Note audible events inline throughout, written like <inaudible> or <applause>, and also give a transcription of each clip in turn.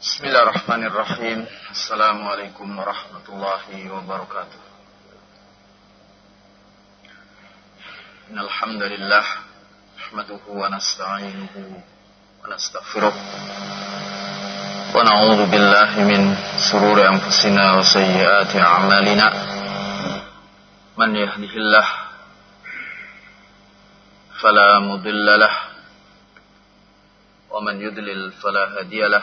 بسم الله الرحمن الرحيم السلام عليكم ورحمة الله وبركاته إن الحمد لله نحمده ونستعينه ونستغفره ونعوذ بالله من سرور أنفسنا وسيئات أعمالنا من يهده الله فلا مضل له ومن يضلل فلا هادي له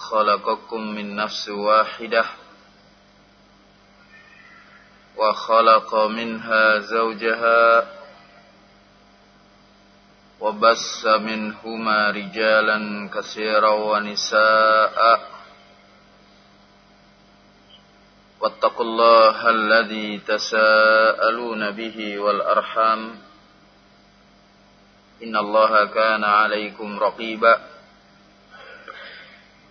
خلقكم من نفس واحدة وخلق منها زوجها وبس منهما رجالا كثيرا ونساء. واتقوا الله الذي تساءلون به والأرحام. إن الله كان عليكم رقيبا.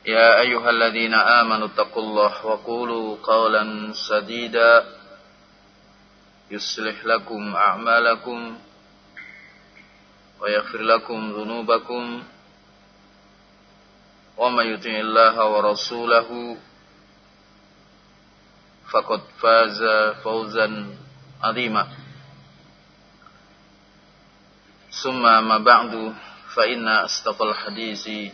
يا أيها الذين آمنوا اتقوا الله وقولوا قولا سديدا يصلح لكم أعمالكم ويغفر لكم ذنوبكم ومن يطع الله ورسوله فقد فاز فوزا عظيما. ثم ما بعد فإن أصدق الحديث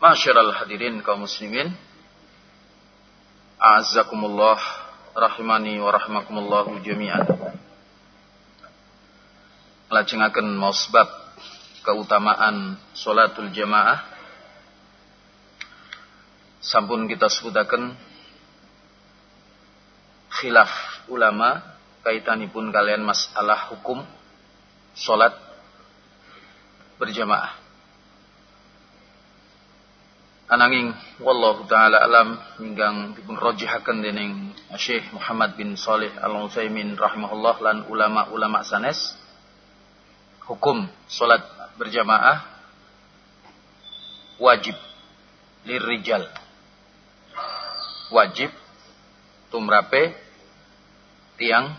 Masyiral hadirin kaum muslimin. A'azzakumullah Rahimani wa rahimakumullahu jami'an. Lajengaken mau sebab Keutamaan Salatul jamaah. Sampun kita sebutaken Khilaf ulama Kaitanipun kalian masalah hukum Salat Berjamaah ananging wallahu taala alam hinggang dipun rajihaken dening Syekh Muhammad bin Saleh Al Utsaimin rahimahullah lan ulama-ulama sanes. Hukum salat berjamaah wajib lirijal. Wajib tumrape tiang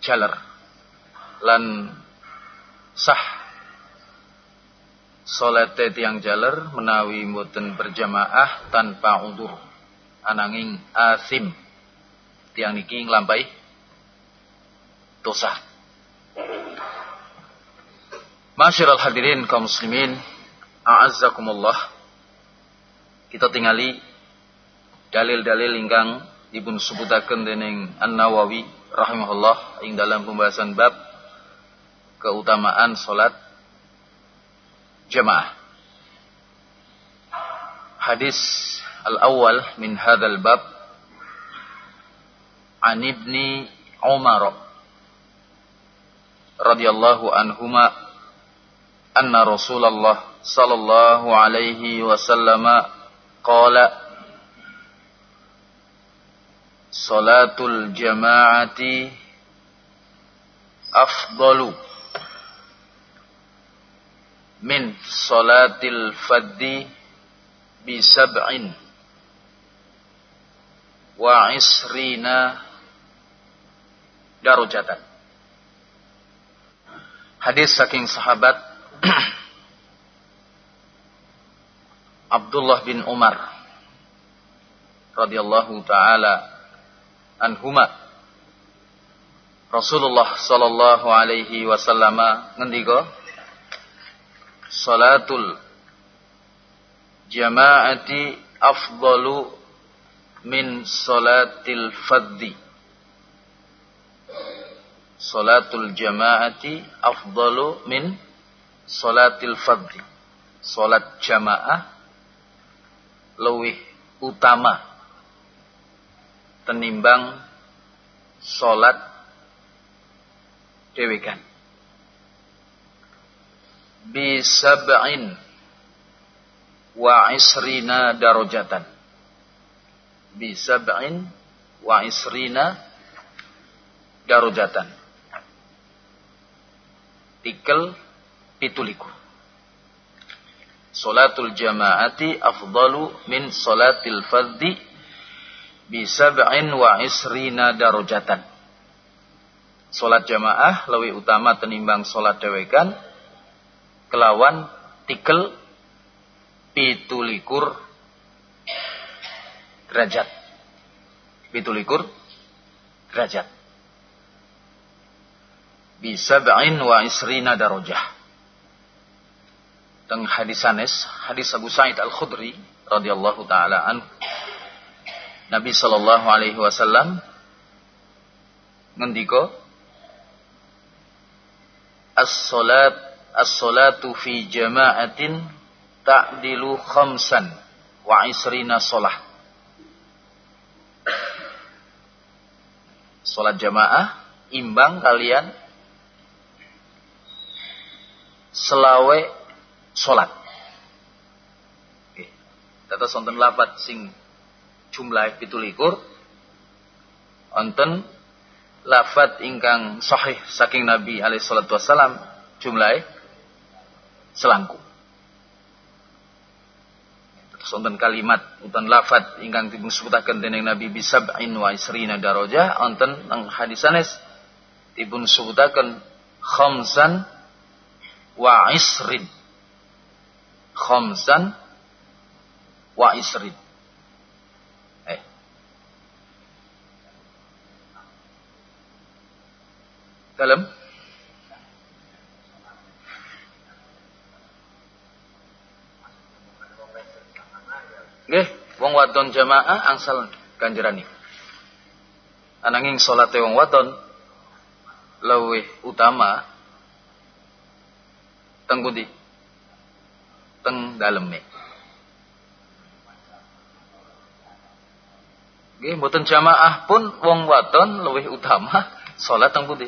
jaler. Lan sah Salate tiang jaler menawi mboten berjamaah tanpa undur ananging asim tiang niki nglampahi dosa. Masyiral hadirin kaum muslimin, a'azzakumullah. Kita tingali dalil-dalil ingkang dipun sebutaken dening An-Nawawi rahimahullah ing dalam pembahasan bab keutamaan salat jamaah. Hadis al-awwal min hadzal bab an ibni Umar radhiyallahu anhuma anna Rasulullah sallallahu alaihi wasallam qala Salatul jama'ati afdalu min salatil faddi bi sab'in wa isrina darujatan. Hadis saking sahabat <clears throat> Abdullah bin Umar radhiyallahu taala anhuma Rasulullah sallallahu alaihi wasallam ngendika salatul jama'ati afdalu min salatil faddi. Salatul jama'ati afdalu min salatil faddi. Salat jamaah lebih utama tenimbang salat dewekan bi sab'in wa isrina darajatan bi sab'in wa isrina darajatan. Tikel pituliku. Salatul jama'ati afdalu min salatil fardhi bi sab'in wa isrina darajatan. Salat jamaah lebih utama tenimbang salat dewekan kelawan tikel pitulikur derajat. Pitulikur derajat. Bisa ba'in wa isrina darajah. Dan hadis Anas, hadis Abu Sa'id Al-Khudri radhiyallahu taala an Nabi sallallahu alaihi wasallam ngendika As-salat as-salatu fi jama'atin ta'dilu khamsan wa isrina salah. Sholat jamaah, imbang kalian selawe sholat. Oke. Tata sonten lapat sing jumlah pitulikur. Onten lafat ingkang sahih saking Nabi alaihi salatu wasalam jumlah selangku sonten kalimat utan lafat ingkang dipun sebutaken dening Nabi bisab'in wa isrina darajah wonten nang hadis sanes dipun sebutaken khamsan wa isrin. Khamsan wa isrin. Eh. Dalam Nggih, wong wadon jamaah angsal ganjaran niku. Ananging salate wong wadon luwih utama teng pundi? Teng daleme. Nggih, mboten jamaah pun wong wadon luwih utama salat teng pundi?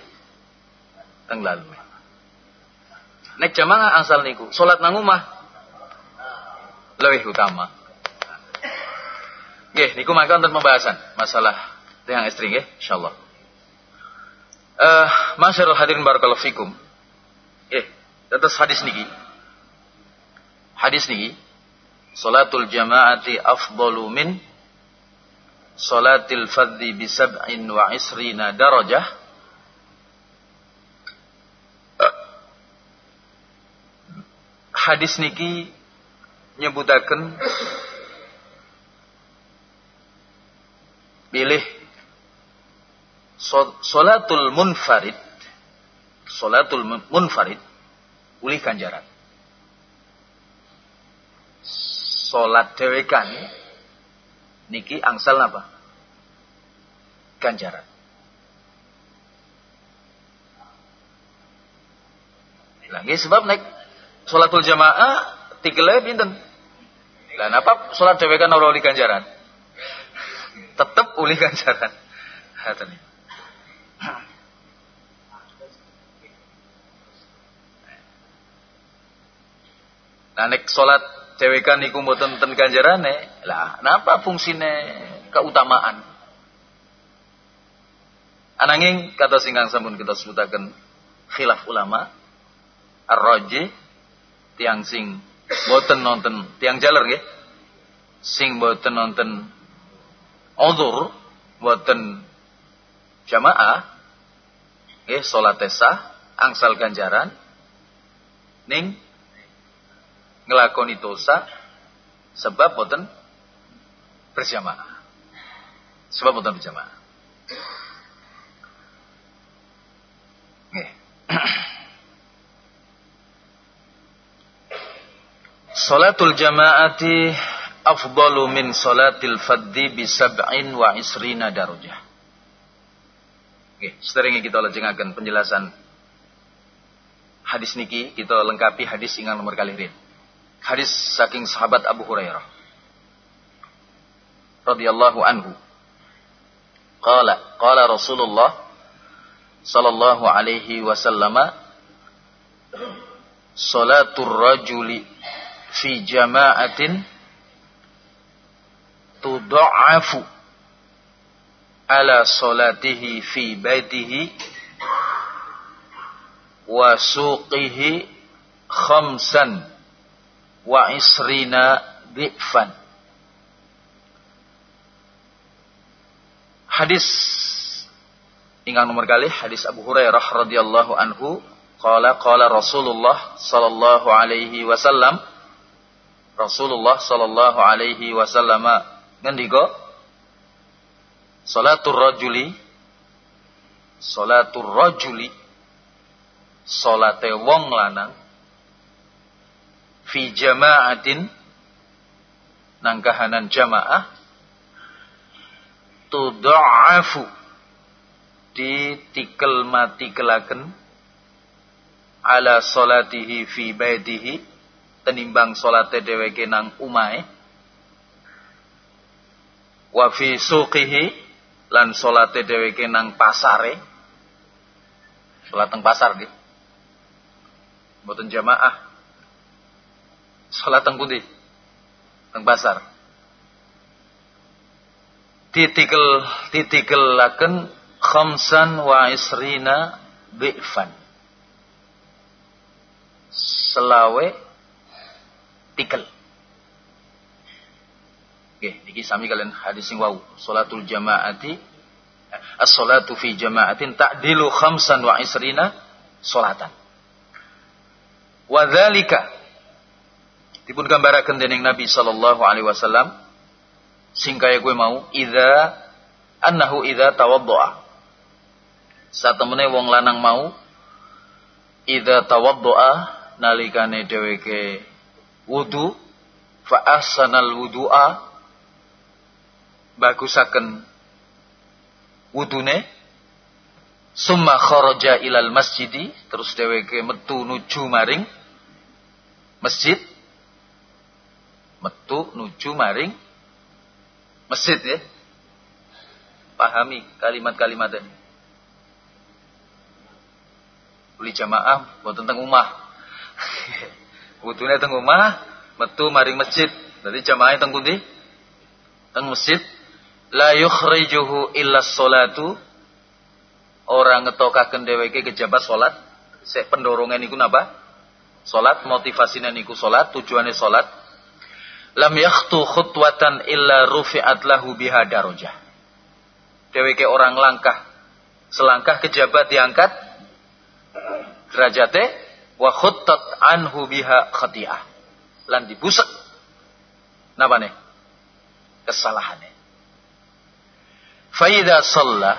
Teng daleme. Nek jamaah angsal niku, salat nang omah luwih utama. Nggih, niku maka wonten pembahasan masalah tiang istri nggih, insyaallah. Eh, uh, masyarul hadirin barakallahu fikum. Nggih, tetes hadis niki. Hadis niki Salatul jama'ati afdalu min Salatil fadhi bi sab'in wa isrina darajah Hadis niki nyebutaken pilih solatul munfarid solatul munfarid uli ganjaran solat dewekan niki angsal apa? Ganjaran lagi sebab naik solatul jamaah tiga pinten? Dan apa solat dewekan ora uli ganjaran tetap uli ganjaran. Haten. Nah nek salat dewekan niku mboten ten ganjarane, lah napa fungsine keutamaan? Ananging kata singgang sampun kita sebutaken khilaf ulama ar-raji tiang sing boten nonton tiang jaler nggih sing boten nonton uzur boten jamaah nggih salat sah angsal ganjaran ning ngelakoni dosa sebab boten berjamaah. Sebab boten berjamaah. Salatul <clears throat> jama'ati afdalu min salatil faddi bi sab'in wa isrina darujah. Oke, sering kita lajengaken penjelasan hadis niki kita lengkapi hadis ingat nomor kali ini. Hadis saking sahabat Abu Hurairah radhiyallahu anhu. Qala qala Rasulullah sallallahu alaihi wasallam salatul rajuli fi jama'atin tudha'afu ala salatihi fi baitihi wa suqihi khamsan wa isrina bi'fan hadis ingkang nomor kali hadis Abu Hurairah radhiyallahu anhu. Qala qala Rasulullah sallallahu alaihi wasallam Rasulullah sallallahu alaihi wasallam ngendika Salatul rajuli. Salatul rajuli. Salate wong lanang. Fi jama'atin. Nangkahanan jamaah. Tuda'afu. Ditikel mati kelaken Ala salatihi fi baitihi. Tenimbang salate deweke nang umai Wa fi suqihi lan salate dheweke nang pasare. Salat teng pasar nggih mboten jamaah. Salat teng pundi? Teng pasar. Titikel titikelaken khamsan wa isrina bi'fan. Selawe tikel Oke, niki sami kalian hadis sing wau. Salatul jama'ati as-salatu fi jama'atin ta'dilu khamsan wa isrina salatan. Wa dzalika dipun gambaraken dening Nabi sallallahu alaihi wasallam sing kaya gue mau idza annahu idza tawaddoa. Satemene wong lanang mau idza tawaddoa nalikane dheweke wudu fa ahsanal wudu'a bagusaken wudune. Summa kharaja ilal masjidi terus dheweke metu nuju maring masjid. Metu nuju maring masjid ya. Pahami kalimat-kalimat ini. Uli jamaah buat tentang umah <laughs> wudune teng umah metu maring masjid. Jadi jamaah teng pundi? Teng masjid la yukhrijuhu illa sholatu. Orang ngetokaken dheweke kejabat salat sek pendorongan niku napa? Salat motivasine niku salat tujuane salat lam yakhtu khutwatan illa rufi'at lahu biha darajah. Dheweke orang langkah selangkah kejabat diangkat derajate wa khuttat anhu biha khati'ah. Lan dibusek napa nih kesalahannya Faida sholla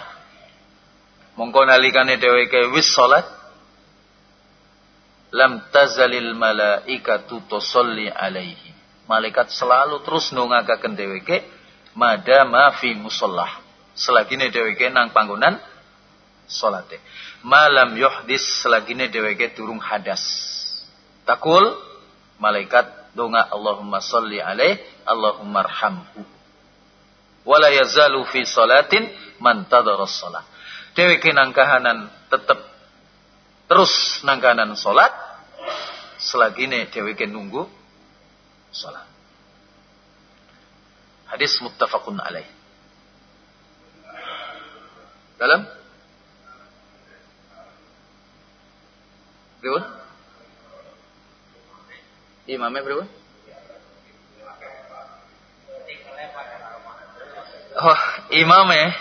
mongko nalikane dheweke wis salat lam tazalil malaikatu tusalli alaihi. Malaikat selalu terus nungakaken dheweke madama fi musallah. Selagine dheweke nang panggonan salate. Malam yuhdis selagine dheweke durung hadas. Takul malaikat donga Allahumma salli alaih Allahumma arhamhu wala yazalu fi salatin man tadaras salat. Dheweke nang kahanan tetep terus nang kahanan salat selagine dheweke nunggu salat. Hadis muttafaqun alaih. Dalam Berapa? Imamnya berapa? Oh, imamnya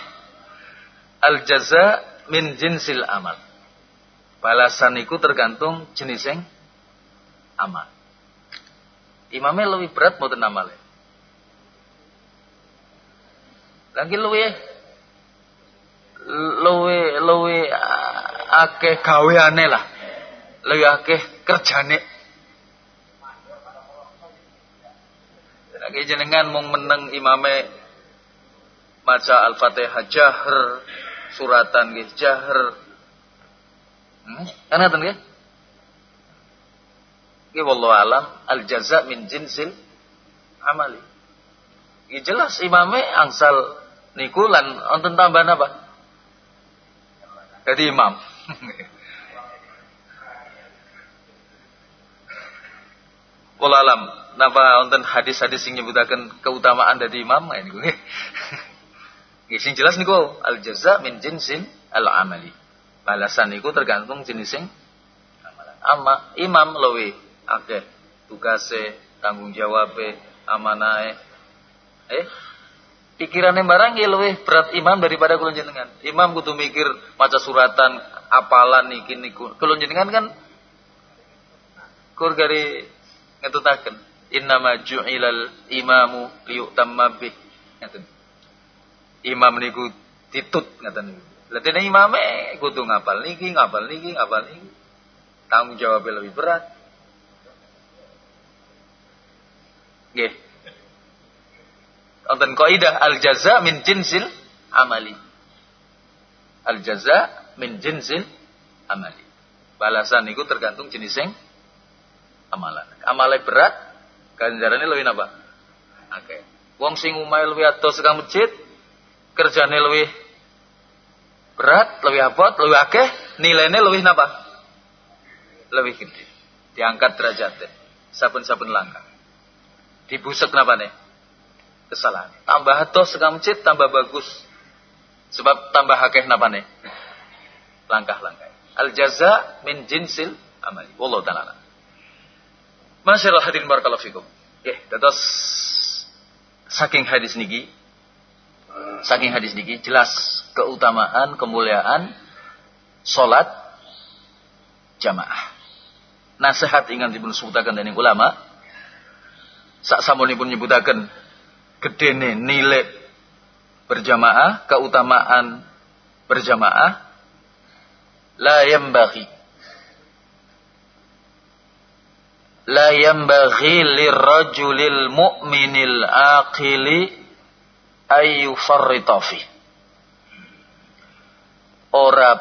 al jaza min jinsil amal. Balasan itu tergantung yang amal. Imamnya lebih berat mau amalnya. Lagi lebih lebih lebih akeh gaweane lah. Lebih akeh kerjane. Lagi jenengan mung meneng imame maca Al-Fatihah jahr, suratan nggih jahr. Hmm? Kan ngoten nggih? Nggih wallahu alam al jaza min jinsil amali. Nggih jelas imame angsal niku lan wonten tambahan apa? Jadi imam. Wallahu alam napa wonten hadis-hadis sing nyebutaken keutamaan dari imam ini sing jelas niku al jaza min jinsin al amali. Balasan niku tergantung jenis sing ama imam luwe akeh tugase tanggung jawabe amanae eh pikirannya barang ya luwe berat imam daripada kula jenengan. Imam kudu mikir maca suratan apalan niki niku. Kula jenengan kan kur gari ngetutaken innama ju'ilal imamu liyutamma bih ngaten imam niku ditut ngaten. Lha dene imame kudu ngapal niki ngapal niki ngapal niki. Tanggung jawab lebih berat. Nggih. Wonten kaidah al jaza min jinsil amali. Al jaza min jinsil amali. Balasan niku tergantung jenis yang amalan. Amalan berat ganjarane luwih napa? Oke. Wong sing umahe luwih atos sekang masjid, kerjane luwih berat, luwih abot, luwih akeh, nilainya luwih napa? Luwih gede. Diangkat derajatnya. Saben-saben langkah. Dibusek napa nih? Kesalahan. Tambah atos sekang masjid, tambah bagus. Sebab tambah akeh napa nih? Langkah-langkah. Al jaza min jinsil amali. Wallahu ta'ala. Masyaallah hadirin barakallahu fikum. Nggih, dados saking hadis niki saking hadis niki jelas keutamaan, kemuliaan salat jamaah. Nasihat ingat dipun sebutaken dening ulama sak samunipun nyebutaken gedene nilai berjamaah, keutamaan berjamaah la yambaghi la yambaghi lirrajulil mu'minil aqili ayu farritafi ora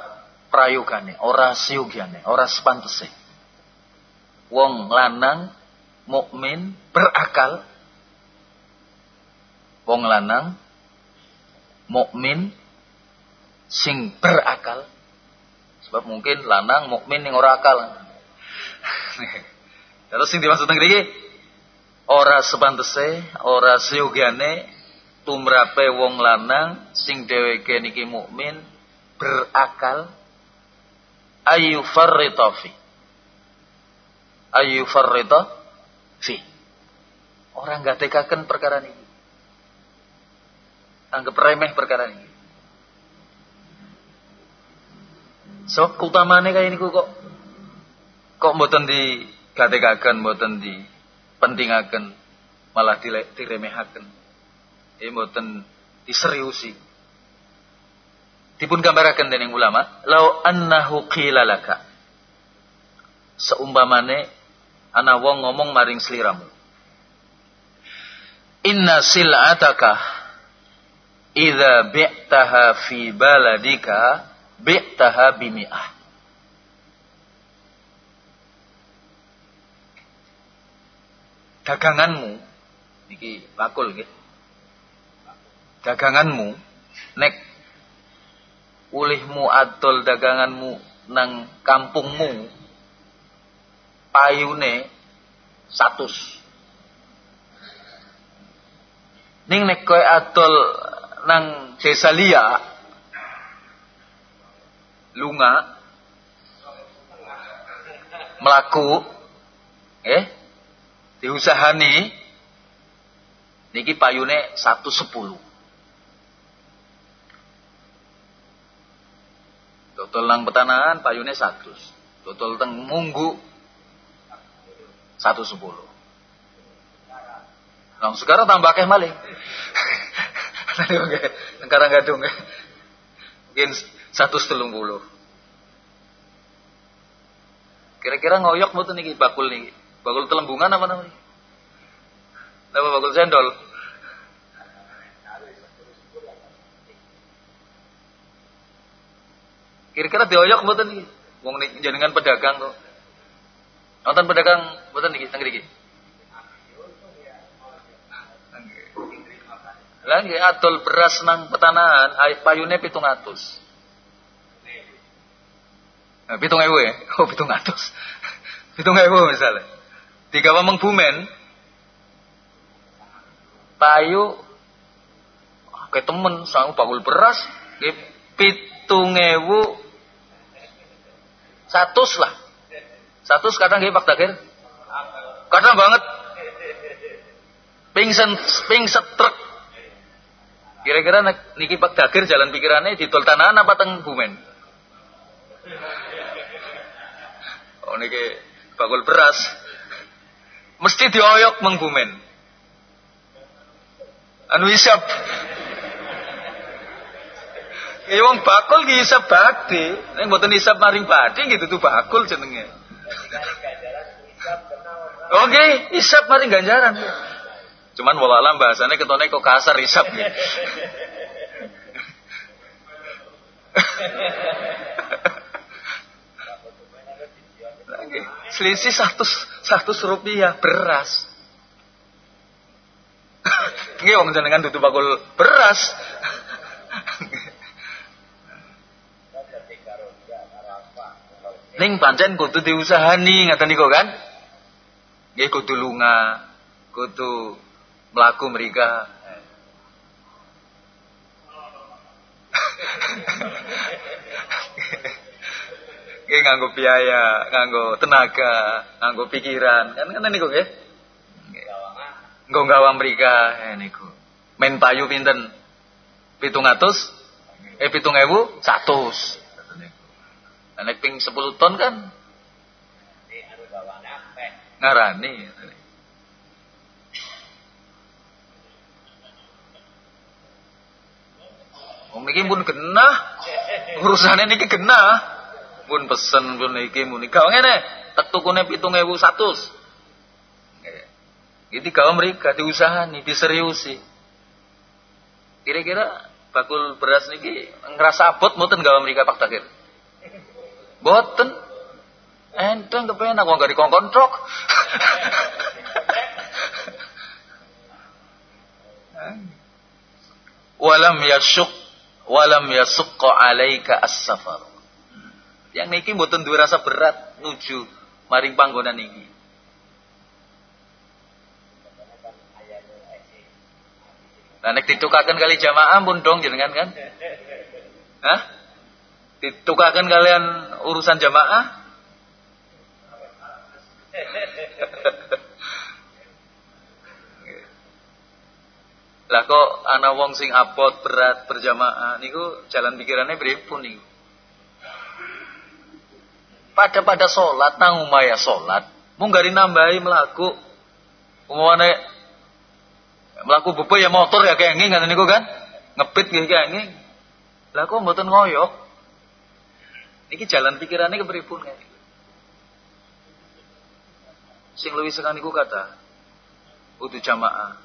prayogane ora siugiane ora sepantese. Wong lanang mukmin berakal. Wong lanang mukmin sing berakal. Sebab mungkin lanang mukmin yang ora akal. <laughs> Terus sing dimaksud ngriki ora sepantese, ora seyogane tumrape wong lanang sing dheweke niki mukmin berakal ayu farrita fi. Ayu farrita fi. Orang gak tekaken perkara ini. Anggap remeh perkara ini. So, utamanya kayak ini kok kok mboten di gatekaken mboten di pentingaken malah diremehaken ini mboten diseriusi. Dipun gambaraken dening ulama lau annahu qila laka. Seumpamane ana wong ngomong maring sliramu inna sil'ataka idza bi'taha fi baladika bi'taha bimi'ah. Daganganmu iki bakul nggih daganganmu nek ulihmu adol daganganmu nang kampungmu payune satus ning nek kowe adol nang desa liya lunga melaku eh diusahani niki payune 110. Total lang petanahan payune 100. Total teng munggu 110. Nah, sekarang tambah keh maling. <laughs> Sekarang gadung. Mungkin 130. Kira-kira ngoyok mboten niki bakul niki. Bakul telembungan apa namanya? Apa bakul cendol? Kira-kira dioyok mboten iki? Wong jenengan pedagang kok. Nonton pedagang mboten iki teng mriki. Adol beras nang petanahan, payune 700. Nah, pitung ewu ya? <laughs> Oh, pitung atus. <laughs> pitung ewu misalnya. Tiga mamang bumen. Payu. Kayak temen, sang bakul beras. Pitung ewu. Satus lah. Satus kadang gak pak takir. Kadang banget. Pingsen, pingset truk. Kira-kira niki pak takir jalan pikirannya di tol tanahan apa teng bumen? Oh niki bakul beras. Mesti dioyok menggumen. Anu isap. Ya wong bakul ki isap bakti. Nek mboten isap maring badhe gitu tuh bakul jenenge. Oke, isap maring ganjaran. Cuman walalam bahasanya ketone kok kasar isap gitu. selisih satu satu rupiah beras. Nggih wong jenengan dudu bakul beras. Ning pancen kudu diusahani ngaten niku kan? Nggih kudu lunga, kudu mlaku mrika. Nggih nganggo biaya, nganggo tenaga, nganggo pikiran. Kan kan niku nggih. Nggo gawang mrika eh, niku. Men payu pinten? 700 eh 7000 100. Nek ping 10 ton kan ngarani. Wong niki pun genah. Urusane niki genah pun pesen pun iki muni gawe ngene tek tukune 7100 Jadi gawe mereka diusahani, diseriusi. Kira-kira bakul beras niki ngerasa abot mboten gawe mereka Pak Takir? Boten. Enteng kepenak wong gak dikongkon trok. <laughs> walam yasuk walam yasukqa alaika as-safar. Yang niki mboten duwe rasa berat nuju maring panggonan niki. Nah nek ditukaken kali jamaah pun dong jenengan kan? Hah? Ditukaken kalian urusan jamaah? <laughs> Lah kok ana wong sing abot berat berjamaah niku jalan pikirannya pripun niku? pada pada sholat nang umaya sholat mung gari nambahi melaku umane melaku bebo ya motor ya kayak nging niku kan ngepit kayak nging lah kok mboten ngoyok iki jalan pikirannya kepripun kan sing luwih sekang niku kata utuh jamaah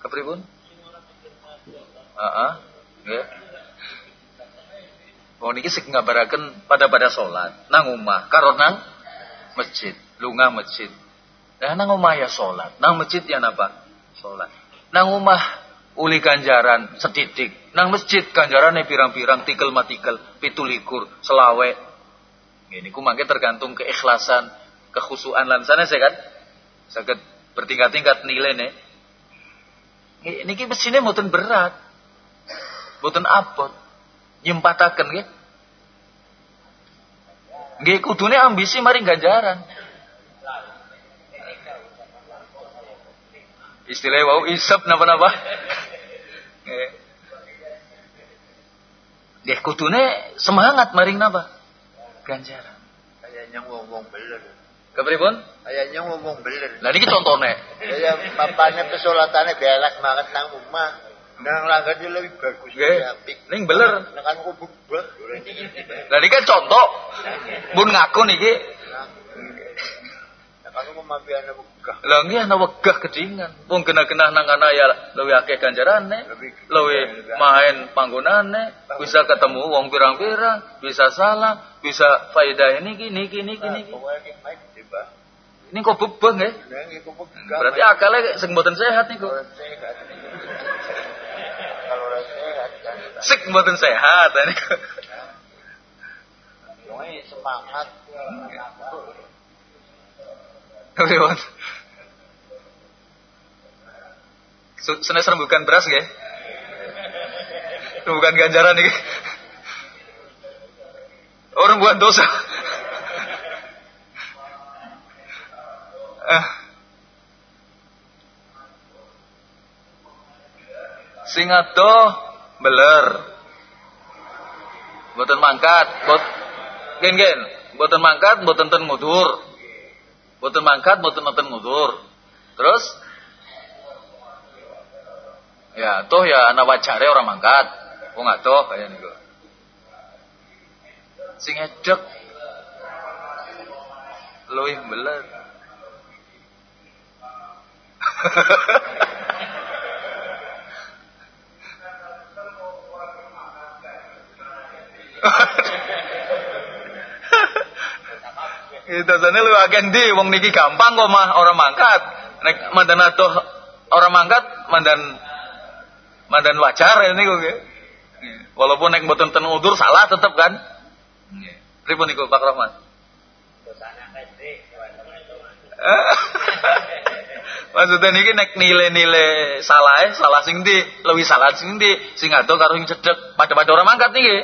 kepripun Heeh. Nggih. Oh niki sing ngabaraken pada pada sholat nang omah karo nang masjid, lunga masjid. Nah nang omah ya sholat, nang masjid ya napa? Sholat. Nang omah uli ganjaran setitik, nang masjid ganjarane pirang-pirang tikel matikel, pitulikur, selawe. Ini ku mangke tergantung keikhlasan, kekhusuan lan saya kan. Saged bertingkat-tingkat nilai nih. Niki mesine mboten berat. Mboten abot nyempataken nggih. Nggih kudune ambisi mari ganjaran. Istilahnya wau isap napa-napa. Nggih kudune semangat maring napa? Ganjaran. Kayaknya ngomong bener. Kepripun? Kayaknya ngomong bener. Lah niki contone. Kayak papanya pesolatannya belas banget nang rumah. Nang langgane lebih bagus. Nggih. Ning beler. Nang kan bubah. Lah niki kan contoh. Mun ngaku niki. Kan Anu kemabiane wegah. Lah nggih ana wegah gedingan. Wong kena-kena nang kana ya luwih akeh ganjarane, luwih main panggonane, bisa ketemu wong pirang-pirang, bisa salah, bisa faedah ini. Pokoknya nikmat tiba. Ini kok bebeng ya? Nah. Berarti akalnya sing mboten sehat niku. Kan. Sik mboten sehat niku. Semangat. Lewat. Senes rembukan beras nggih? Rembukan ganjaran iki. Orang buat dosa. Eh. Sing adoh beler. Boten mangkat, bot gen gen, boten mangkat, boten ten ngudur. Boten mangkat, boten nonton ngudur. Terus Ya, toh ya anak wacare orang mangkat. Wong adoh kaya niku. Sing edek luwih beler. Itu sana lu agen di wong niki gampang kok mah orang mangkat. Nek mandan atuh orang mangkat mandan mandan wajar ini kok. nggih. Walaupun nek mboten ten udur salah tetep kan. Nggih. Pripun niku Pak Rahmat? <laughs> Maksudnya niki nek nilai-nilai salah salah sing ndi, lebih salah sing ndi, sing ado karo sing cedek, pada-pada orang mangkat niki.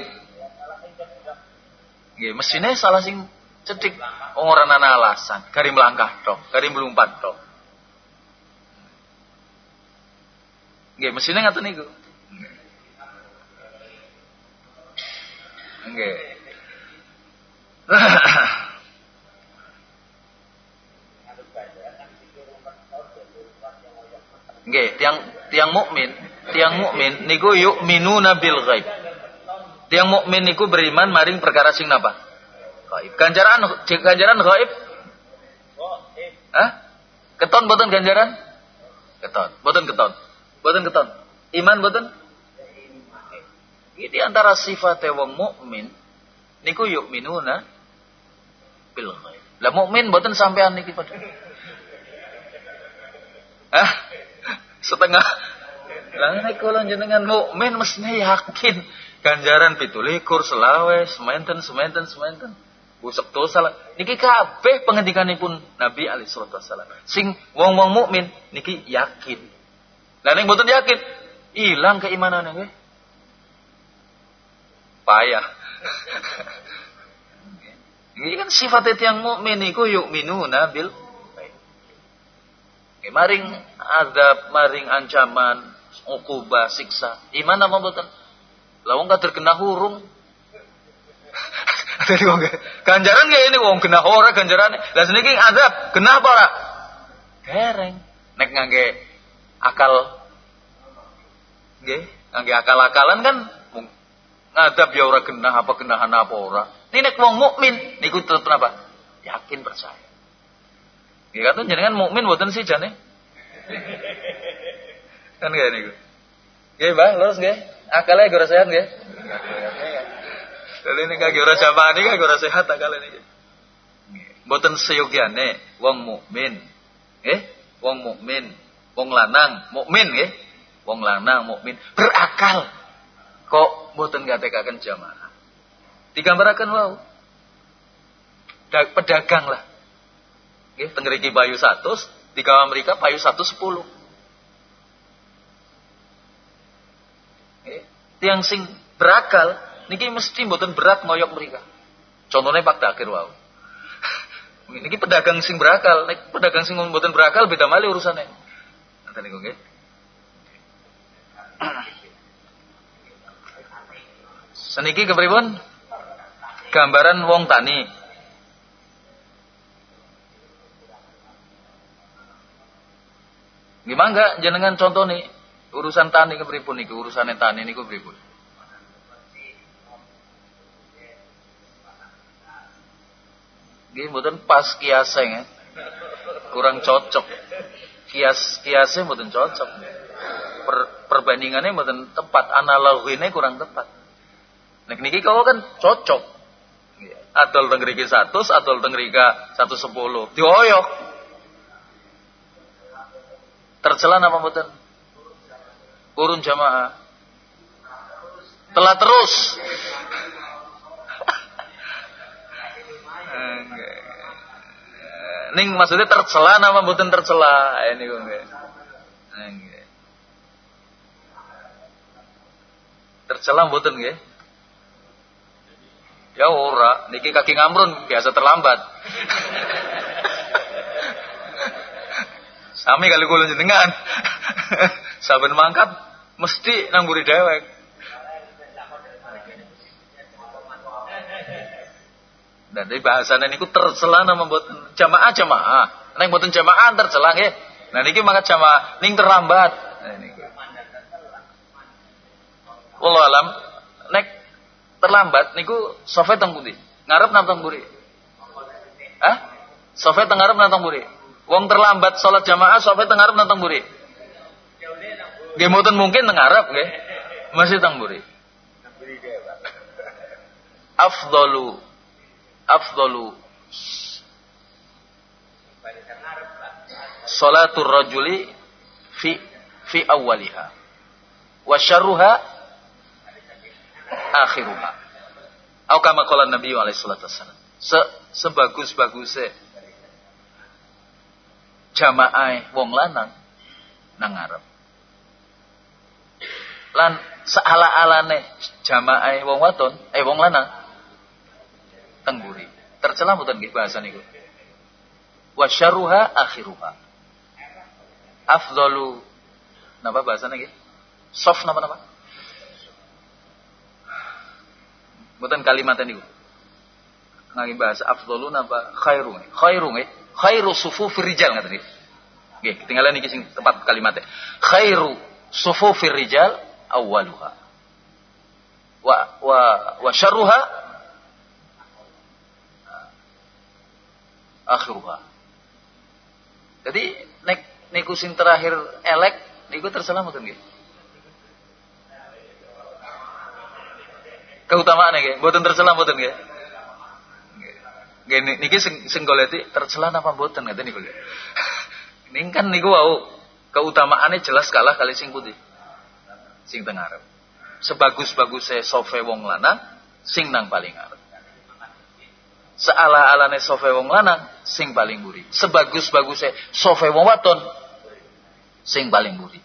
Nggih, mesine salah sing cedek. Wong ora ana alasan, gari melangkah tok, gari melumpat tok. Nggih, mesine ngaten niku. Nggih. Nggih, tiang tiang mukmin, tiang mukmin niku yu'minuna bil ghaib. Tiang mukmin niku beriman maring perkara sing napa? Gaib. Ganjaran ganjaran gaib? Hah? Keton boten ganjaran? Keton. Boten keton. Boten keton. Iman boten? Ini antara sifat wong mukmin niku yu'minuna bil ghaib. Lah mukmin boten sampean niki padha. Hah? Setengah. Lah nek kula jenengan mukmin mestinya yakin ganjaran pitulikur selawe sementen sementen sementen busuk dosa lah. Niki kabeh pengendikanipun Nabi alaihi salatu wasallam. Sing wong-wong mukmin niki yakin. Lah nek mboten yakin, ilang keimanane nggih. Payah. <laughs> Ini kan sifat yang mukmin niku yu'minuna bil Nggih, maring azab, maring ancaman, ukubah, siksa. Iman apa mboten? Lah wong kader kena hurung. Jadi wong ganjaran kayak ini wong kena ora ganjarane. Lah seniki azab, kena apa ora? Gereng. Nek ngangge akal nggih, ngangge akal-akalan kan ngadab ya ora kena apa kenahan apa ora. Ini nek wong mukmin niku tetep apa? Yakin percaya. Nggih kan jenengan mukmin mboten sih jane? kan kayak niku. Nggih, Mbah, lurus nggih. Akalnya ora sehat nggih. Jadi ini kagak ora jamaah ini kagak ora sehat akalnya niki. Mboten seyogyane wong mukmin. Nggih, wong mukmin, wong lanang mukmin nggih. Wong lanang mukmin berakal. Kok mboten gatekaken jamaah. Digambaraken. Da- Pedagang lah. Nggih, tengriki payu 100, di kawan mereka payu 110. Nggih. Tiang sing berakal niki mesti mboten berat ngoyok mereka. Contohnya Pak Dakir wau. <laughs> niki pedagang sing berakal, nek pedagang sing mboten berakal beda malih urusane. Nanti niku nggih. <clears throat> Seniki kepripun? Gambaran wong tani. Gimana enggak jenengan contoh nih urusan tani kepripun niku urusan tani niku kepripun? Nggih pas kiaseng ya. kurang cocok. Kias kiasnya mboten cocok. Per, perbandingannya mboten tepat, analoginya kurang tepat. Nek niki kau kan cocok. Adol teng mriki 100, adol teng mriki 110. Dioyok. Tercela apa mboten? Kurun jamaah. Telah terus. <laughs> Ning maksudnya tercela nama mboten tercela ini kok nggih. Tercela mboten nggih. Ya ora, niki kaki ngamrun biasa terlambat. Sami kali kula jenengan. Saben mangkat mesti nang buri dewek. Dan dari bahasanya niku tercela nama buat jamaah jamaah. Neng buatan jamaah tercela nggih. Nah niki mangkat jamaah ning terlambat. Nah niki. Wallahu alam nek terlambat niku sofe teng pundi? Ngarep napa teng mburi? Hah? Sofe teng ngarep napa teng? Wong terlambat salat jamaah sofe teng ngarep napa teng mburi? Mungkin teng ngarep nggih. Masih teng mburi. Afdalu afdalu salatul rajuli fi fi awwaliha wa syarruha akhiruha atau kama qala Nabi alaihi salatu wasallam se sebagus-bagusnya jamaah wong lanang nang ngarep lan seala-alane jamaah wong wadon eh wong lanang tengguri. Tercela mboten nggih bahasa niku. Wa syarruha akhiruha. Afdalu napa bahasane nggih? Soft napa napa? Mboten kalimat niku. Ngangge bahasa afdalu napa khairu. Khairu nggih. Khairu sufufir rijal ngaten nggih. Nggih, ketinggalan niki sing tepat kalimatnya. Khairu sufufir rijal awwaluha. Wa wa wa syarruha akhiruha. Jadi nek niku sing terakhir elek niku tersela mboten nggih. Keutamaan nggih, mboten tersela mboten nggih. Nggih niki sing sing goleti tercela napa mboten ngeten niku. <laughs> Ning kan niku wau keutamaannya jelas kalah kali sing putih. Sing teng arep. Sebagus-bagusnya sofe wong lanang sing nang paling arep seala-alane sofe wong lanang sing paling buri. Sebagus-bagusnya sofe wong waton sing paling buri.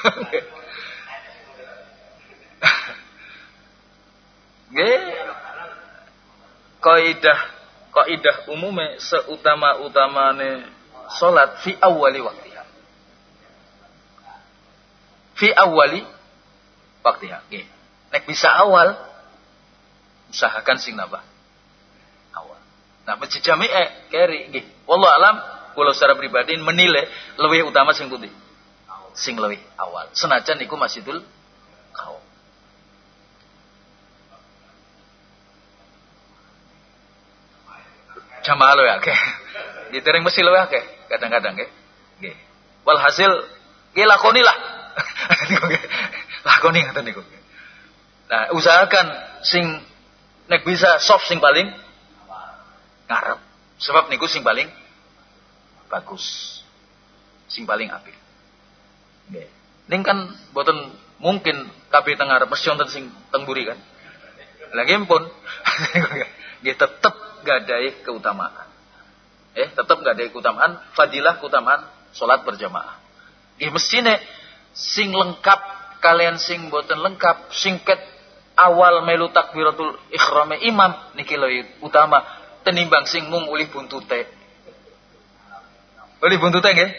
<laughs> Nggih. Kaidah kaidah umume seutama-utamane salat fi awali waktu fi awali waktiha. Nggih. Nek bisa awal usahakan sing napa? Awal. Nah, masjid jami'e keri nggih. Wallahu alam kula secara pribadi menilai lebih utama sing putih. Sing lebih awal. Senajan niku Masjidul Qaum. Jamaah lo ya, oke. Ditereng mesti lo ya, oke. Kadang-kadang, oke. Walhasil, nggih lakonilah <laughs> lakoni ngoten niku. Nah, usahakan sing nek bisa soft sing paling ngarep. Sebab niku sing paling bagus. Sing paling apik. Nggih. Kan boten mungkin kabeh teng ngarep mesti wonten sing teng buri kan. Lagi pun <laughs> nggih tetep gadai keutamaan. Eh, tetep gadai keutamaan, fadilah keutamaan salat berjamaah. Nggih mestine sing lengkap kalian sing boten lengkap singket awal melu takbiratul ikhrame imam niki utama. Tenimbang sing mung ulih buntute. Ulih buntute nggih?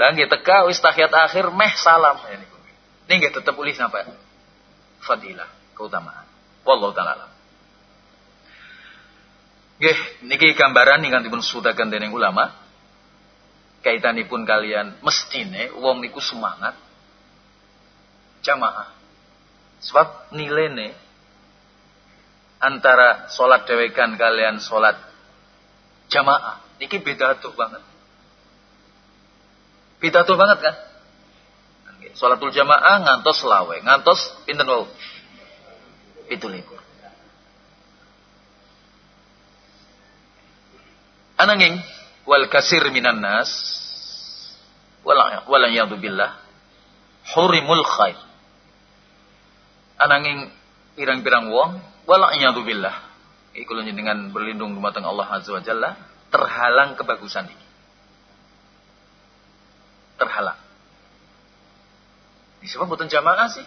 Lah nggih teka wis tahiyat akhir meh salam. Niku nggih tetep ulih napa fadilah keutamaan. Wallahu taala nggih niki gambaran ingkang dipun sudaken dening ulama kaitanipun kalian mestine wong niku semangat jamaah Sebab nilai antara sholat dewekan kalian sholat jamaah. Niki beda tuh banget. Beda tuh banget kan? Sholatul jamaah ngantos lawe, ngantos pinten wau? Itu likur. Ananging wal kasir minan nas wala billah hurimul khair. Ananging pirang-pirang wong wala billah. Iku dengan berlindung dumateng Allah Azza wa Jalla terhalang kebagusan ini. Terhalang. Disebut buatan jamaah sih.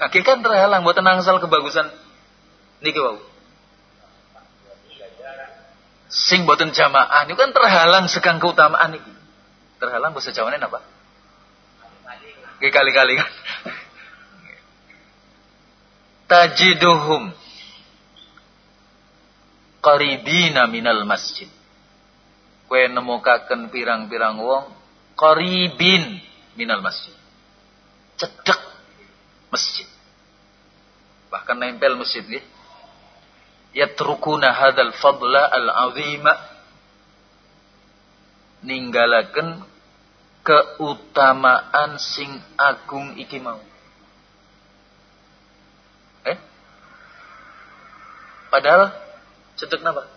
Kaki kan terhalang buatan angsal kebagusan niki wau sing boten jamaah ini kan terhalang sekang keutamaan ini. Terhalang bahasa Jawane apa? Oke kali-kali kan. <laughs> Tajiduhum qaribina minal masjid. Kue nemukaken pirang-pirang wong qaribin minal masjid. Cedek masjid. Bahkan nempel masjid nggih yatrukuna hadzal fadla al-azima ninggalaken keutamaan sing agung iki mau. Eh? Padahal cedek napa?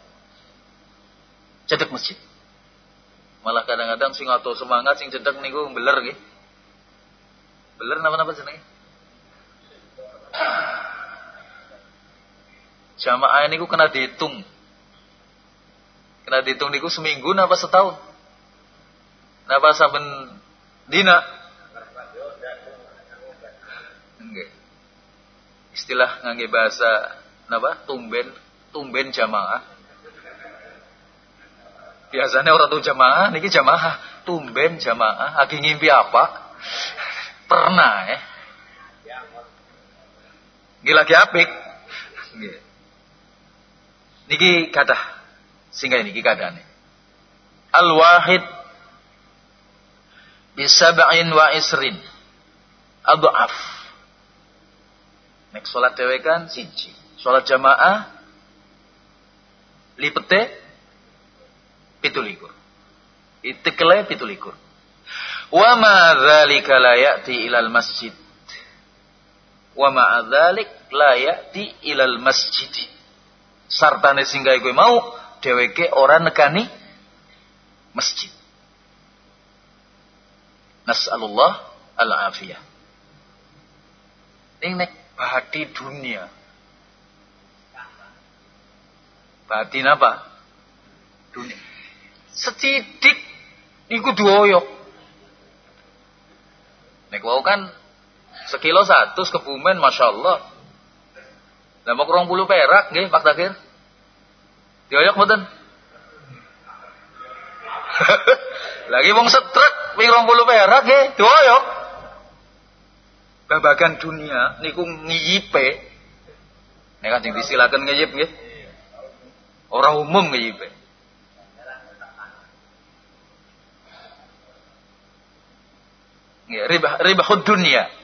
Cedek masjid. Malah kadang-kadang sing atau semangat sing cedek niku beler nggih. Beler napa-napa jenenge? Jamaah ini kena dihitung. Kena dihitung niku seminggu napa setahun? Napa saben dina? Enggak. Istilah ngangge bahasa napa? Tumben, tumben jamaah. Biasanya orang tuh jamaah, niki jamaah, tumben jamaah, lagi ngimpi apa? Pernah ya. Gila lagi apik. Nggih. Niki kata sehingga niki nih. Al wahid bisab'in wa isrin adhaf. Nek salat dhewe kan siji. Salat jamaah lipete pitulikur. Itikle pitulikur. Wa ma dzalika la ya'ti ilal masjid. Wa ma dzalik la ya'ti ilal masjid sartane singgah gue mau dheweke ora nekani masjid. Nas'alullah al-afiyah. Ini nek bahati dunia. Batin apa? Dunia. Setidik iku duoyok. Nek wau kan sekilo satu kebumen Masya Allah lah mau kurang bulu perak nggih Pak Takir. Dioyok mboten? <laughs> Lagi wong setrek ping bulu perak nggih dioyok. Babagan dunia niku ngiyipe. Nek kanjeng disilaken ngiyip nggih. Ora umum ngiyipe. Nggih, ribah ribahud dunia.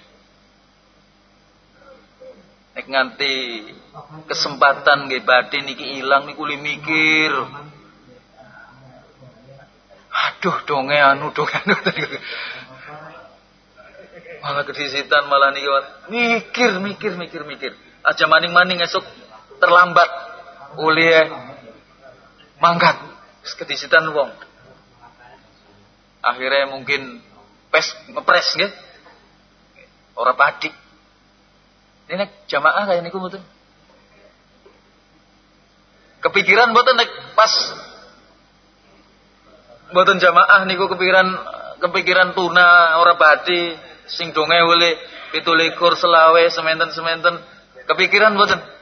Nek nganti kesempatan nggih badhe niki ilang niku mikir. Aduh donge anu donge anu. malah kedisitan malah niki mikir mikir mikir mikir. Aja maning-maning esok terlambat oleh mangkat kedisitan wong. Akhirnya mungkin pes ngepres nggih. Ora padik. Ini nek jamaah kayak niku mboten. Kepikiran mboten nek pas mboten jamaah niku kepikiran kepikiran tuna ora badi sing donge wile 17 selawe sementen-sementen kepikiran mboten.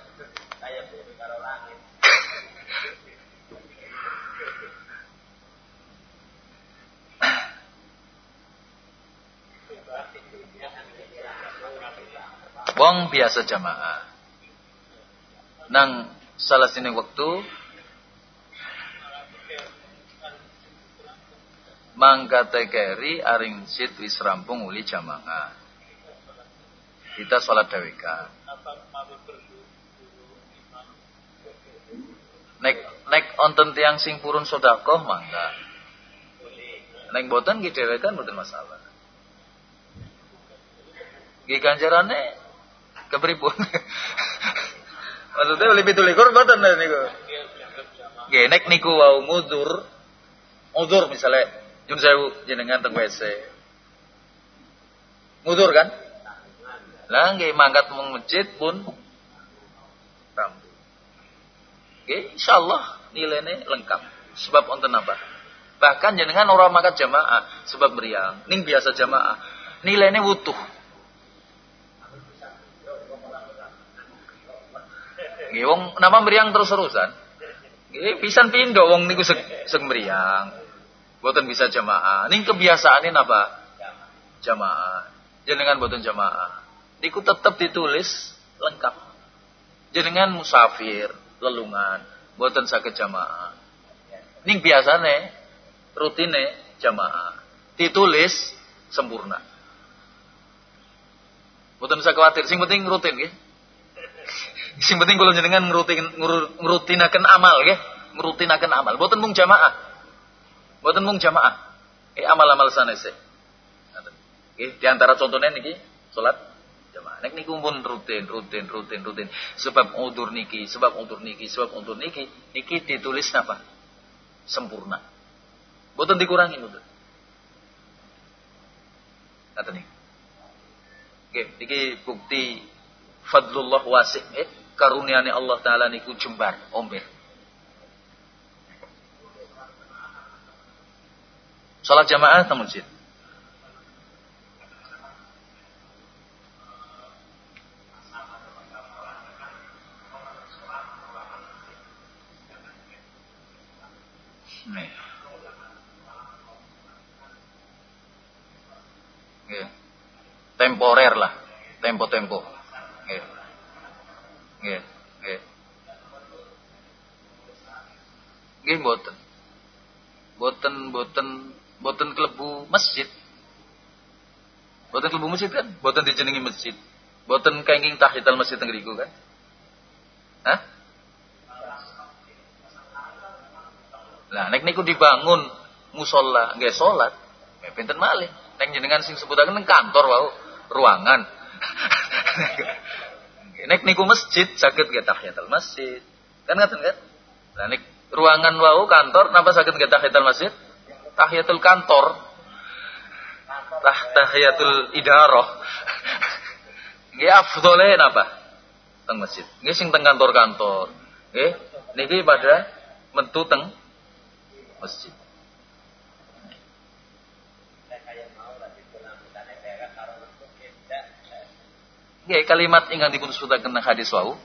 Wong biasa jamaah. Nang salah sini waktu mangka tekeri aring sit wis rampung uli jamaah. Kita sholat dewekan. Nek nek onten tiang sing purun sodakoh mangga. Nek boten nggih dewekan boten masalah. Nggih ganjarane kepripun? Maksudnya lebih tulikur boten niku. Nggih nek niku wau ngudur ngudur misalnya nyun sewu jenengan teng WC. Ngudur kan? Lah nggih mangkat masjid pun rambu. Nggih insyaallah nilainya lengkap. Sebab wonten apa? Bahkan jenengan orang makan jamaah sebab meriang. Ning biasa jamaah nilainya wutuh. Nggih wong nama meriang terus-terusan. Nggih pisan pindo wong niku seg, seg meriang. Boten bisa jamaah. Ning kebiasaane napa? Jamaah. Jenengan boten jamaah. Niku tetap ditulis lengkap. Jenengan musafir, lelungan, boten sakit jamaah. Ning biasane rutine jamaah. Ditulis sempurna. Boten usah khawatir, sing penting rutin nggih. Sing penting kalau jenengan ngerutin amal nggih, ngerutinaken amal. Boten mung jamaah. Boten mung jamaah. Eh amal-amal sanese. Nggih, di antara contohnya niki salat jamaah. Nek niku pun rutin, rutin, rutin, rutin. Sebab udur niki, sebab udur niki, sebab udur niki, niki ditulis napa? Sempurna. Boten dikurangi udur. Kata nih. Oke, niki bukti fadlullah wasih. Eh, karuniane Allah taala niku jembar omber. Salat jamaah atau masjid? Nih. Temporer lah, tempo-tempo. Nggih. Nggih. Nggih mboten. Mboten mboten mboten klebu masjid. Mboten klebu masjid kan? Dijenengi masjid. Mboten kenging tahiyatul masjid teng kan? Hah? Lah nek niku dibangun musola nggih salat, nggih pinten malih. Nek jenengan sing sebutaken kantor wau, ruangan. <laughs> Nek niku masjid sakit nggih tahiyatul masjid. Kan ngaten kan? Lah nek ruangan wau kantor napa sakit nggih tahiyatul masjid? Tahiyatul kantor. Tah tahiyatul idarah. Nggih afdole napa? Teng masjid. Nggih sing teng kantor-kantor. Nggih niki pada metu teng masjid. Ya, kalimat ingkang dipun sebutaken hadis wau.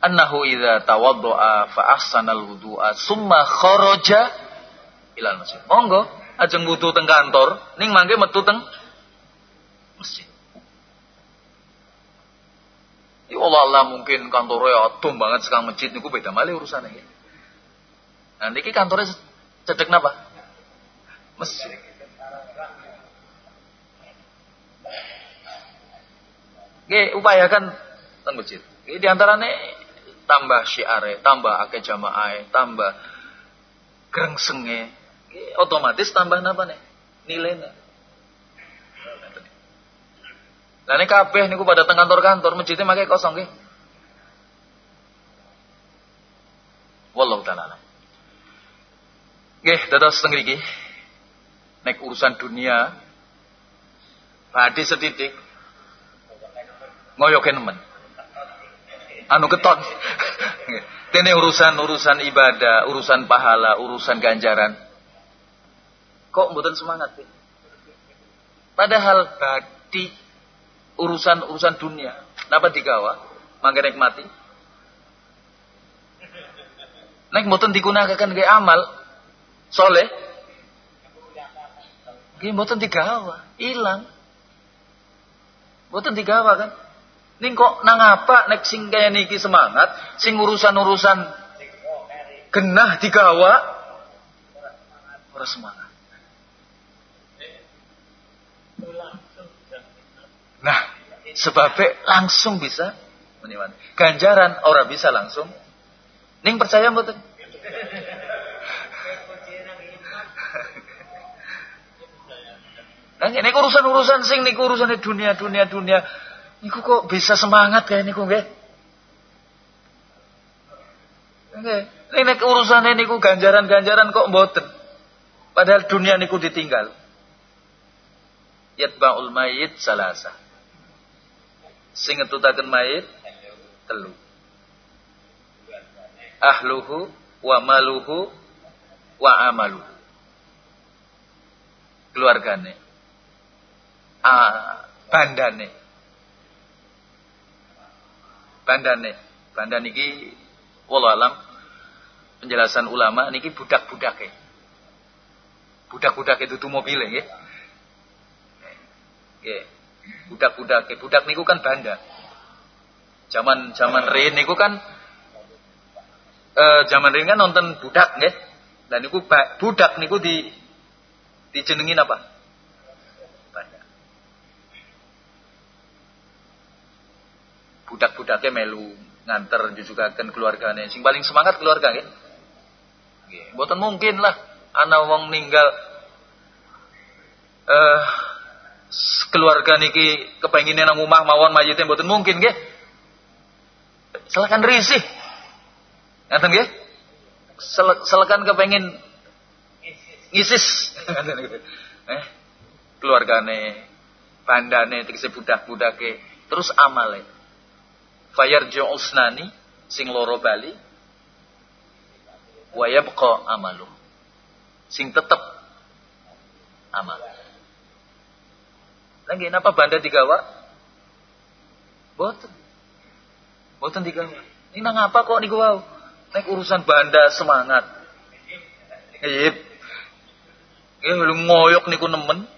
Annahu idza tawaddoa fa ahsanal wudu'a summa kharaja ilal masjid. Monggo ajeng wudu teng kantor, ning mangke metu teng masjid. Ya Allah Allah mungkin kantornya adem banget sekarang masjid niku beda malih urusannya ya. Nah niki kantornya cedek napa? Masjid. Nggih upayakan teng masjid. Nggih di antarane tambah syiare, tambah akeh jamaah, tambah grengsenge. Nggih otomatis tambah napa nih? Nilainya. Lah nek kabeh niku pada teng kantor-kantor, masjidnya makai kosong nggih. Wallahu taala. Nggih, dados teng mriki. Nek urusan dunia Badi setitik ngoyoke nemen. Anu keton. Ini urusan-urusan ibadah, urusan pahala, urusan ganjaran. Kok mboten semangat? Padahal badi urusan-urusan dunia. Napa digawa? Mangke nikmati. Nek mboten digunakan ke amal soleh. Nggih mboten digawa, ilang. Mboten digawa kan? Ning kok nang apa nek sing kaya niki semangat, sing urusan-urusan genah digawa ora semangat. Nah, Sebabnya langsung bisa menikmati. Ganjaran orang bisa langsung. Ning percaya mboten? Nah, ini urusan-urusan sing niku urusan dunia, dunia, dunia. Niku kok bisa semangat kayak niku nggih? Nggih. Ini urusan niku ganjaran-ganjaran kok mboten. Padahal dunia niku ditinggal. Yatba'ul mayit salasa. Sing ngetutaken mayit telu. Ahluhu wa maluhu wa amaluhu. Keluargane ah, bandane. Bandane. Bandan iki wallah alam penjelasan ulama niki budak-budake. Budak-budak itu mobil nggih. Nggih. Budak-budake. Budak niku kan banda. Zaman zaman rin niku kan eh zaman rin kan nonton budak nggih. Dan niku budak niku di dijenengin apa? budak-budaknya melu nganter juga kan keluarganya. Sing paling semangat keluarga. Nggih, mboten mungkin lah ana wong ninggal eh keluarga niki kepengine nang omah mawon mayite mboten mungkin nggih. Silakan risih. Ngaten nggih? Silakan kepengin ngisis. <laughs> eh, keluargane, bandane tegese budak-budake, terus amale fayarju usnani sing loro bali wa yabqa amalu sing tetep amal lagi napa banda digawa boten boten digawa ini nang apa kok niku wau nek urusan banda semangat Ip. Ya lu ngoyok niku nemen.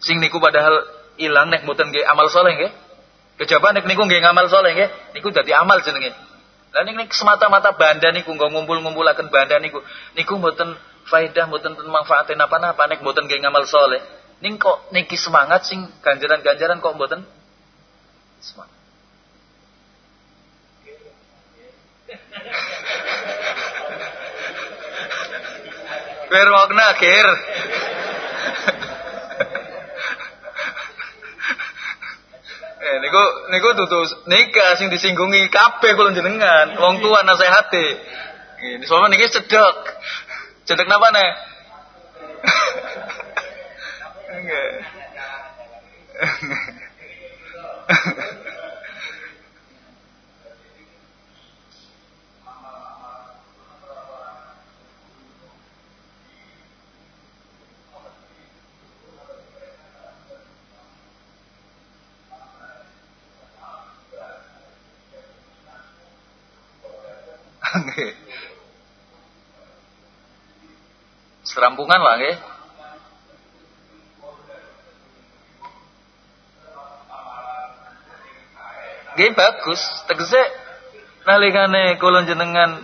Sing niku padahal ilang nek mboten nggih amal saleh nggih. Kejaba nek niku nggih ngamal saleh nggih, niku dadi amal jenenge. Lah nek semata-mata banda niku nggo ngumpul-ngumpulaken banda niku, niku mboten faedah mboten manfaatin apa-apa nek mboten nggih ngamal saleh. Ning kok niki semangat sing ganjaran-ganjaran kok mboten semangat. Bermakna akhir. Eh niku niku tutu nikah sing disinggungi kabeh kula jenengan, wong tua nasehati. Ini soalnya niki cedek. Cedek napa nih? Serampungan lah nggih. Nggih bagus, tegese nalikane kula jenengan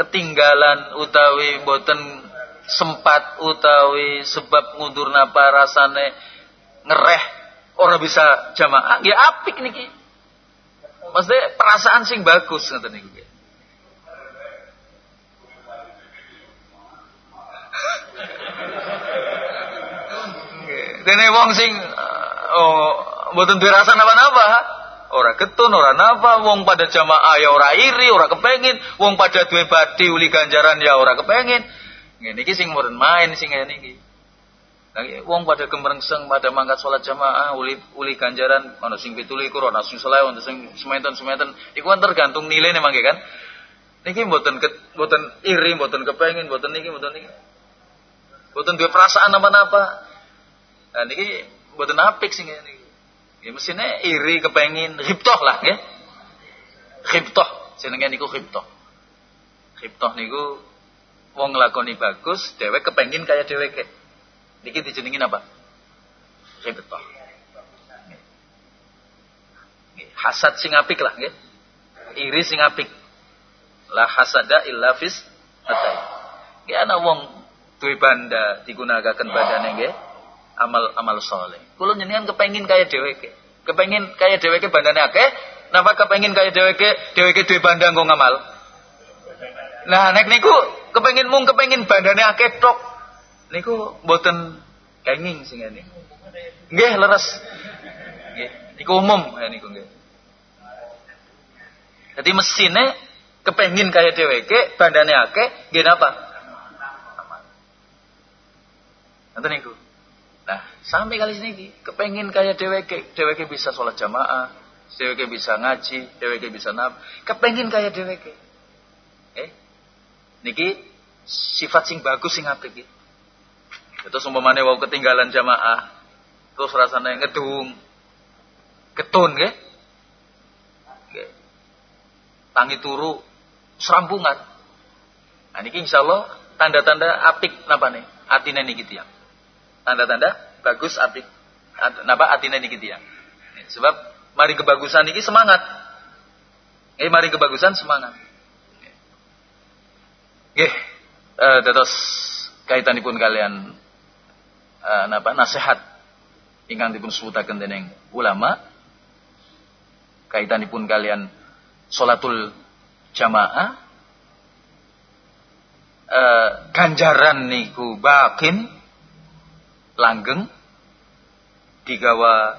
ketinggalan utawi boten sempat utawi sebab ngundur napa rasane ngereh orang bisa jamaah ya apik niki. Maksudnya perasaan sing bagus ngoten niku. <laughs> Dene wong sing eh, oh mboten duwe rasa napa-napa. Ora ketun, ora napa, wong pada jamaah ya ora iri, ora kepengin, wong pada duwe badi uli ganjaran ya ora kepengin. Ngene iki sing murun main sing ngene iki. Lagi wong pada kemerengseng pada mangkat sholat jamaah uli uli ganjaran ana sing 17 ana sing selawat ana sing sementen-sementen iku kan tergantung nilai mangke kan. Niki mboten mboten iri, mboten kepengin, mboten niki, mboten niki. Mboten duwe perasaan apa-apa. Nah niki mboten apik sing ngene Ya mesine iri kepengin ghibtah lah nggih. Ghibtah jenenge niku ghibtah. Ghibtah niku wong nglakoni bagus, dhewek kepengin kaya dheweke. Niki dijenengin apa? Ghibtah. Hasad sing apik lah nggih. Iri sing apik. La hasada illa fis atai. Nggih ana wong duwe banda digunakaken badane nggih amal amal soleh. Kulo jenengan kepengin kaya dheweke. Kepengin kaya dheweke bandane akeh, napa kepengin kaya dheweke dheweke duwe bandang kok ngamal? Nah, nek niku kepengin mung kepengin bandane akeh tok. Niku mboten kenging sing ngene. Nggih, leres. Nggih, niku umum ya niku nggih. Jadi mesinnya kepengin kaya dheweke, bandane akeh, nggih napa? Nanti niku. Nah, sampai kali ini kepengin kayak DWK, DWK bisa sholat jamaah, DWK bisa ngaji, DWK bisa nab, kepengin kayak DWK. Eh, niki sifat sing bagus sing apik iki. Terus umpamane wau ketinggalan jamaah, terus rasanya ngedung, ketun. Nggih. Tangi turu serampungan. Nah niki insyaallah tanda-tanda apik napa nih? Atine niki tiyang. Tanda-tanda bagus apik. Napa atine niki dia. Sebab mari kebagusan niki semangat. Eh mari kebagusan semangat. Nggih, uh, dados kaitanipun kalian uh, napa nasihat ingkang dipun sebutaken dening ulama kaitanipun kalian salatul jamaah uh, ganjaran niku bakin langgeng digawa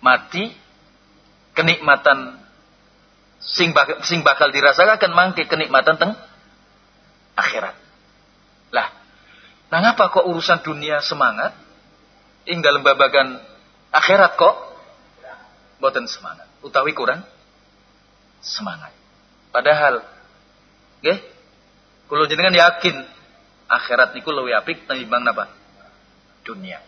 mati kenikmatan sing bakal, sing bakal dirasakan mangke kenikmatan teng akhirat. Lah, nah ngapa kok urusan dunia semangat ing dalam babagan akhirat kok boten semangat utawi kurang semangat. Padahal nggih kula jenengan yakin akhirat niku luwih apik tinimbang napa? Dunia.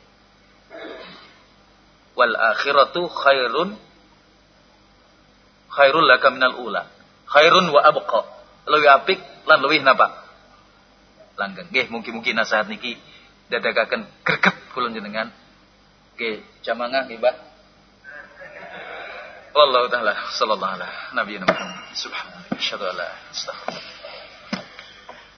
Wal akhiratu khairun khairul laka minal ula. Khairun wa abqa. Lebih apik lan lebih napa? Langgeng. Nggih, mungkin-mungkin nasihat niki dadakaken greget kula jenengan. Nggih, jamangah nggih, Mbak. Wallahu taala sallallahu sallam. Nabi Muhammad ta'ala. Asyhadu an la ilaha.